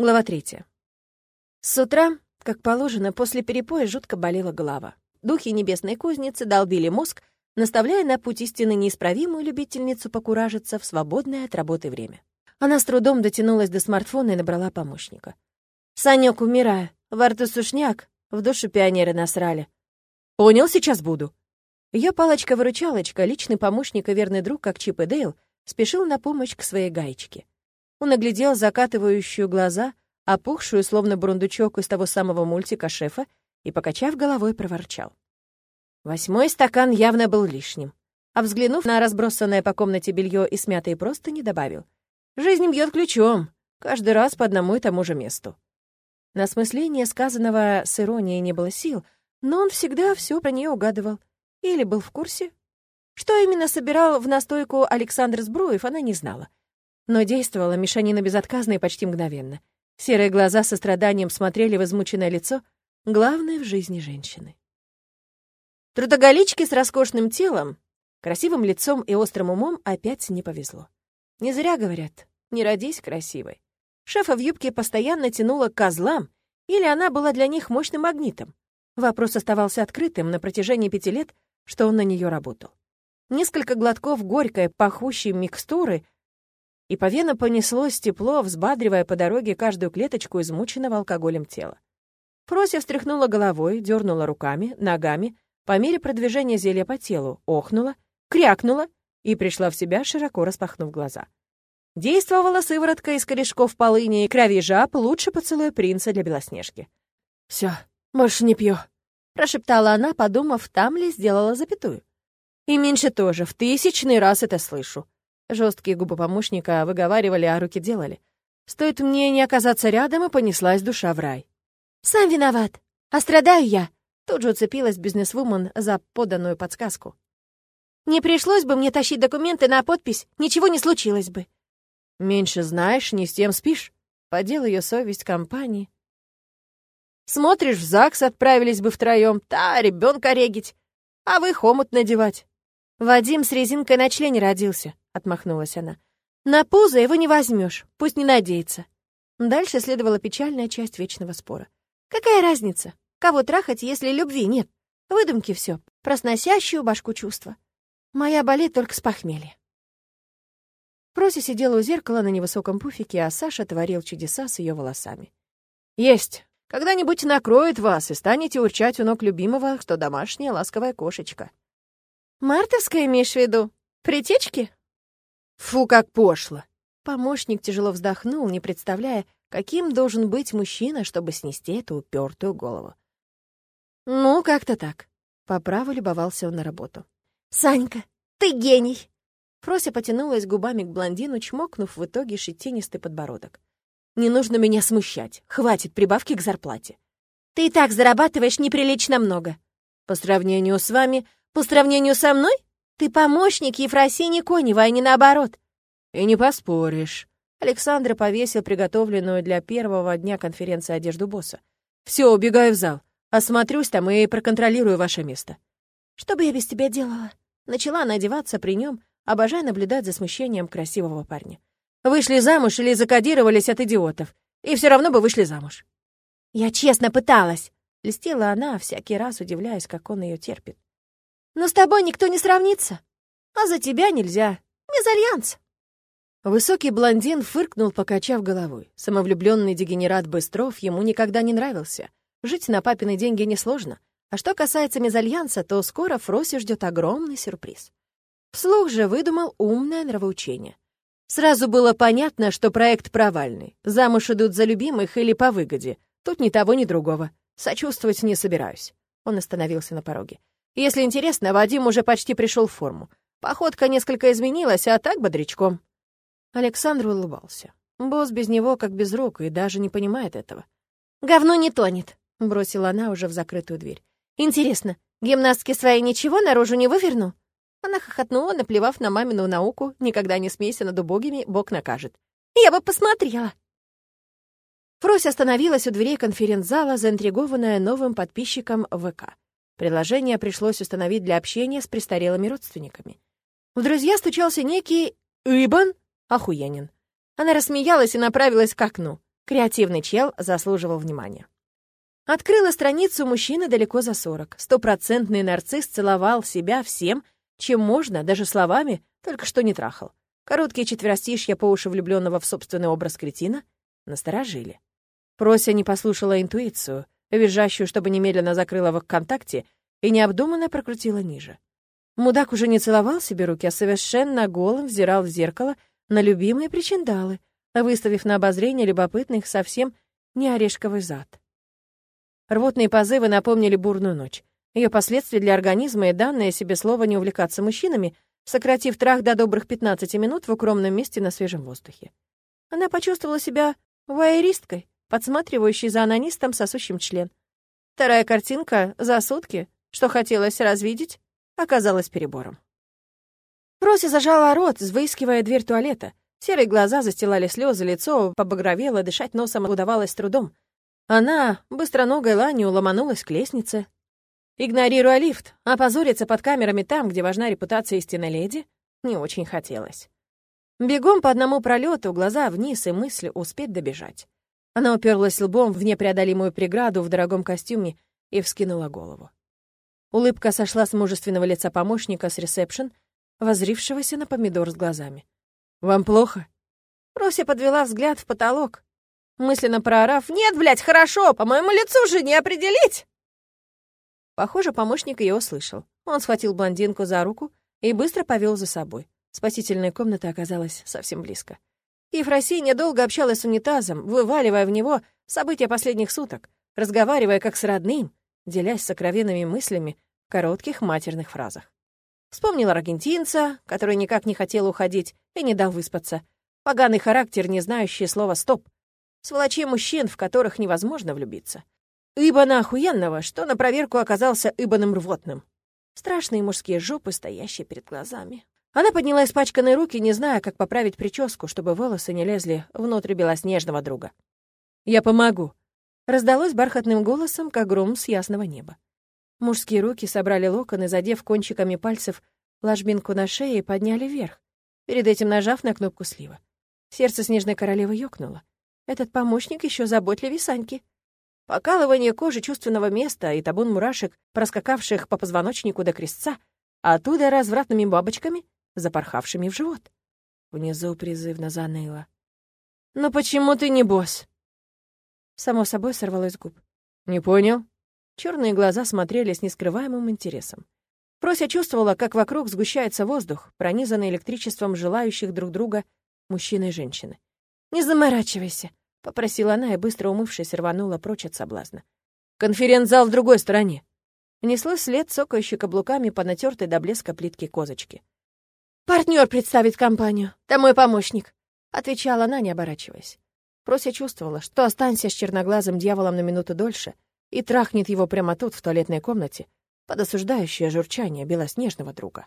Глава третья. С утра, как положено, после перепоя жутко болела голова. Духи небесной кузницы долбили мозг, наставляя на путь истины неисправимую любительницу покуражиться в свободное от работы время. Она с трудом дотянулась до смартфона и набрала помощника. «Санёк, умираю. Во рту сушняк. В душу пионеры насрали». «Понял, сейчас буду». Ее палочка-выручалочка, личный помощник и верный друг, как Чип и Дейл, спешил на помощь к своей гаечке. Он оглядел закатывающую глаза, опухшую, словно бурундучок из того самого мультика шефа, и, покачав головой, проворчал. Восьмой стакан явно был лишним. А взглянув на разбросанное по комнате белье и смятые простыни, добавил. «Жизнь бьет ключом, каждый раз по одному и тому же месту». На осмысление сказанного с иронией не было сил, но он всегда все про нее угадывал. Или был в курсе. Что именно собирал в настойку Александр Сбруев, она не знала — но действовала мешанина безотказно и почти мгновенно. Серые глаза со страданием смотрели в измученное лицо, главное в жизни женщины. Трудоголичке с роскошным телом, красивым лицом и острым умом опять не повезло. Не зря говорят, не родись красивой. Шефа в юбке постоянно тянула к козлам, или она была для них мощным магнитом. Вопрос оставался открытым на протяжении пяти лет, что он на нее работал. Несколько глотков горькой, пахущей микстуры и по венам понеслось тепло, взбадривая по дороге каждую клеточку измученного алкоголем тела. Фрося встряхнула головой, дернула руками, ногами, по мере продвижения зелья по телу, охнула, крякнула и пришла в себя, широко распахнув глаза. Действовала сыворотка из корешков полыни и крови жаб лучше поцелуя принца для Белоснежки. Все, больше не пью», — прошептала она, подумав, там ли сделала запятую. «И меньше тоже, в тысячный раз это слышу. Жесткие губы помощника выговаривали, а руки делали. Стоит мне не оказаться рядом, и понеслась душа в рай. «Сам виноват! А страдаю я!» Тут же уцепилась бизнесвумен за поданную подсказку. «Не пришлось бы мне тащить документы на подпись, ничего не случилось бы». «Меньше знаешь, не с тем спишь». Подел ее совесть компании. «Смотришь, в ЗАГС отправились бы втроем, та ребенка регить, а вы хомут надевать». Вадим с резинкой на члене родился. — отмахнулась она. «На пузо его не возьмешь, пусть не надеется». Дальше следовала печальная часть вечного спора. «Какая разница? Кого трахать, если любви нет? Выдумки все, про сносящую башку чувства. Моя болит только с похмелья». Прося сидела у зеркала на невысоком пуфике, а Саша творил чудеса с ее волосами. «Есть. Когда-нибудь накроет вас, и станете урчать у ног любимого, что домашняя ласковая кошечка». «Мартовская имеешь в виду? Притечки?» Фу, как пошло. Помощник тяжело вздохнул, не представляя, каким должен быть мужчина, чтобы снести эту упертую голову. «Ну, как-то так». По праву любовался он на работу. «Санька, ты гений!» Фрося потянулась губами к блондину, чмокнув в итоге щетинистый подбородок. «Не нужно меня смущать. Хватит прибавки к зарплате. Ты и так зарабатываешь неприлично много. По сравнению с вами, по сравнению со мной, ты помощник Ефросини Конева, а не наоборот. И не поспоришь. Александра повесил приготовленную для первого дня конференции одежду босса. Все, убегаю в зал. Осмотрюсь там и проконтролирую ваше место. Что бы я без тебя делала? Начала надеваться при нем, обожая наблюдать за смущением красивого парня. Вышли замуж или закодировались от идиотов. И все равно бы вышли замуж. Я честно пыталась. Листела она, всякий раз удивляясь, как он ее терпит. Но с тобой никто не сравнится. А за тебя нельзя. Мезальянс. Высокий блондин фыркнул, покачав головой. Самовлюбленный дегенерат Быстров ему никогда не нравился. Жить на папины деньги несложно. А что касается мезальянса, то скоро Фроси ждет огромный сюрприз. Вслух же выдумал умное нравоучение. Сразу было понятно, что проект провальный. Замуж идут за любимых или по выгоде. Тут ни того, ни другого. Сочувствовать не собираюсь. Он остановился на пороге. Если интересно, Вадим уже почти пришел в форму. Походка несколько изменилась, а так бодрячком. Александр улыбался. Босс без него как без рук и даже не понимает этого. «Говно не тонет», — бросила она уже в закрытую дверь. «Интересно, гимнастки свои ничего наружу не выверну?» Она хохотнула, наплевав на мамину науку «Никогда не смейся над убогими, Бог накажет». «Я бы посмотрела!» Фрося остановилась у дверей конференц-зала, заинтригованная новым подписчиком ВК. Приложение пришлось установить для общения с престарелыми родственниками. В друзья стучался некий Ибан Охуенин. Она рассмеялась и направилась к окну. Креативный чел заслуживал внимания. Открыла страницу мужчины далеко за сорок. Стопроцентный нарцисс целовал себя всем, чем можно, даже словами, только что не трахал. Короткие четверостишья по уши влюбленного в собственный образ кретина насторожили. Прося не послушала интуицию, визжащую, чтобы немедленно закрыла в ВКонтакте, и необдуманно прокрутила ниже. Мудак уже не целовал себе руки, а совершенно голым взирал в зеркало на любимые причиндалы, выставив на обозрение любопытных совсем не орешковый зад. Рвотные позывы напомнили бурную ночь. Ее последствия для организма и данное себе слово не увлекаться мужчинами, сократив трах до добрых 15 минут в укромном месте на свежем воздухе. Она почувствовала себя вайеристкой, подсматривающей за анонистом, сосущим член. Вторая картинка за сутки, что хотелось развидеть, оказалась перебором. Проси зажала рот, выискивая дверь туалета. Серые глаза застилали слезы, лицо побагровело, дышать носом удавалось трудом. Она, быстроногой ланью, ломанулась к лестнице. Игнорируя лифт, опозориться под камерами там, где важна репутация истинной леди, не очень хотелось. Бегом по одному пролету, глаза вниз и мысли успеть добежать. Она уперлась лбом в непреодолимую преграду в дорогом костюме и вскинула голову. Улыбка сошла с мужественного лица помощника с ресепшн, возрившегося на помидор с глазами. «Вам плохо?» Рося подвела взгляд в потолок, мысленно проорав «Нет, блядь, хорошо, по моему лицу же не определить!» Похоже, помощник ее услышал. Он схватил блондинку за руку и быстро повел за собой. Спасительная комната оказалась совсем близко. Ефросинья долго общалась с унитазом, вываливая в него события последних суток, разговаривая как с родным, делясь сокровенными мыслями в коротких матерных фразах. Вспомнила аргентинца, который никак не хотел уходить и не дал выспаться. Поганый характер, не знающий слова «стоп», Сволочей мужчин, в которых невозможно влюбиться. Ибана охуенного, что на проверку оказался Ибаном рвотным. Страшные мужские жопы, стоящие перед глазами. Она подняла испачканные руки, не зная, как поправить прическу, чтобы волосы не лезли внутрь белоснежного друга. «Я помогу», — раздалось бархатным голосом, как гром с ясного неба. Мужские руки собрали локоны, задев кончиками пальцев ложбинку на шее и подняли вверх, перед этим нажав на кнопку слива. Сердце снежной королевы ёкнуло. Этот помощник еще заботливее Саньки. Покалывание кожи чувственного места и табун мурашек, проскакавших по позвоночнику до крестца, а оттуда развратными бабочками, запорхавшими в живот. Внизу призывно заныло. «Ну почему ты не босс?» Само собой сорвалось с губ. «Не понял?» Черные глаза смотрели с нескрываемым интересом. Прося чувствовала, как вокруг сгущается воздух, пронизанный электричеством желающих друг друга мужчины и женщины. «Не заморачивайся», — попросила она и, быстро умывшись, рванула прочь от соблазна. «Конференц-зал в другой стороне!» Несло след, цокающий каблуками по натертой до блеска плитки козочки. «Партнер представит компанию. Там мой помощник», — отвечала она, не оборачиваясь. Прося чувствовала, что останься с черноглазым дьяволом на минуту дольше и трахнет его прямо тут, в туалетной комнате, под осуждающее журчание белоснежного друга.